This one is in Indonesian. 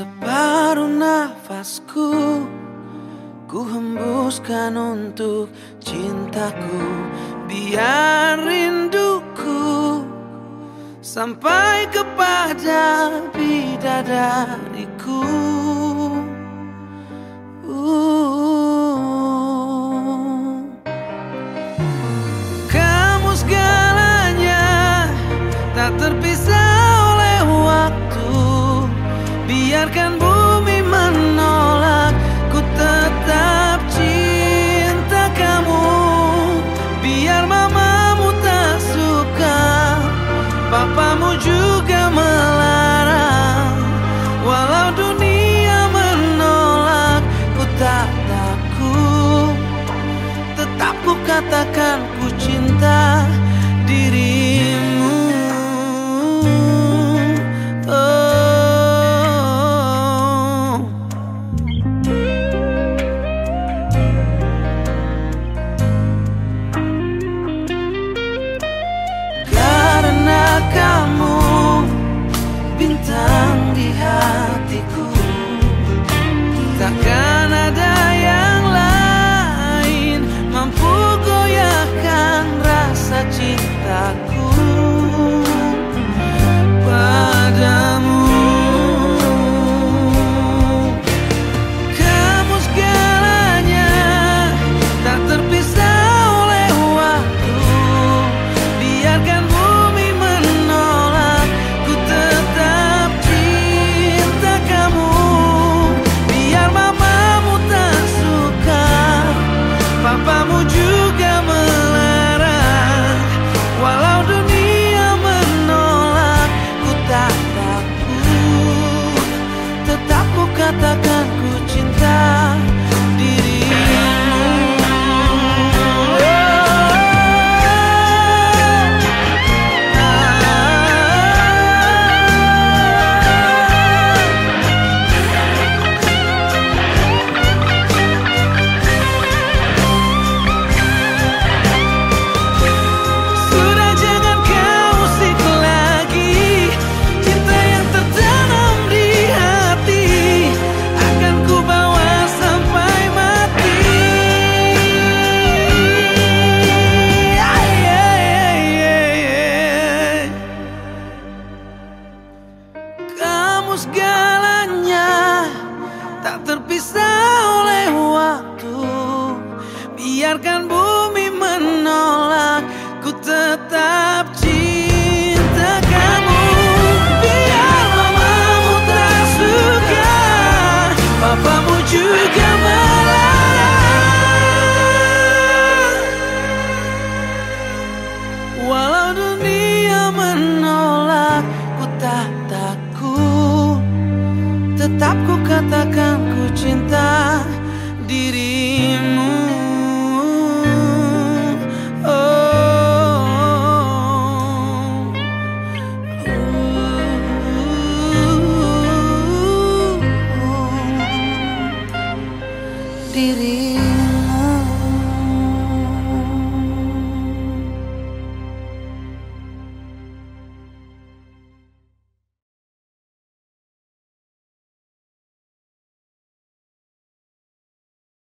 Separuh nafasku Ku hembuskan untuk cintaku. Biar rinduku Sampai kepada bidadariku. dengarkan bunyi I've diri